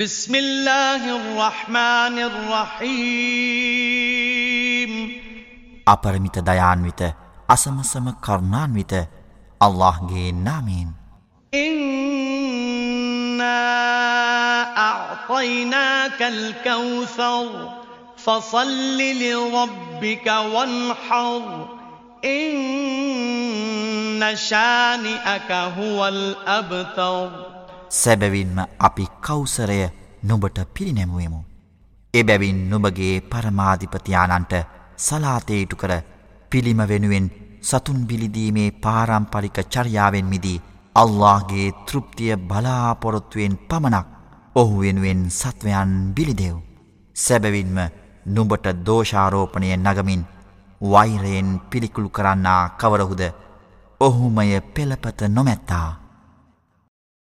بسم الله الرحمن الرحيم අපරමිත දයාන්විත අසමසම කරුණාන්විත අල්ලාහ්ගේ نامين إنا أعطيناك الكوثر فصل لربك وانحر إن شانئك هو الأبتر සැබැවින්ම අපි කෞසරය නුඹට පිරිනැමුවමු. එබැවින් නුබගේ පරමාධිපතියානන්ට සලාතේටු කර පිළිම වෙනුවෙන් සතුන් බිලිදීමේ පාරම්පරික චර්යාවෙන් මිදී අල්لهගේ තෘප්තිය බලාපොරොත්තුවෙන් පමණක් ඔහු වෙනුවෙන් සත්වයන් බිලිදෙව්. සැබවින්ම නුඹට දෝෂාරෝපණය නගමින් වෛරයෙන් පිළිකුළු කරන්නා කවරහුද ඔහුමය පෙළපත නොමැත්තා.